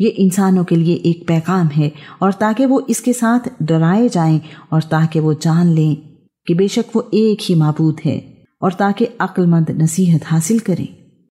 ये इंसानों के लिए एक पैगाम है और ताकि वो इसके साथ डराए जाएँ और ताकि वो जान लें कि बेशक वो एक ही मबूद है और ताकि अक्लमंद नसीहत हासिल करें।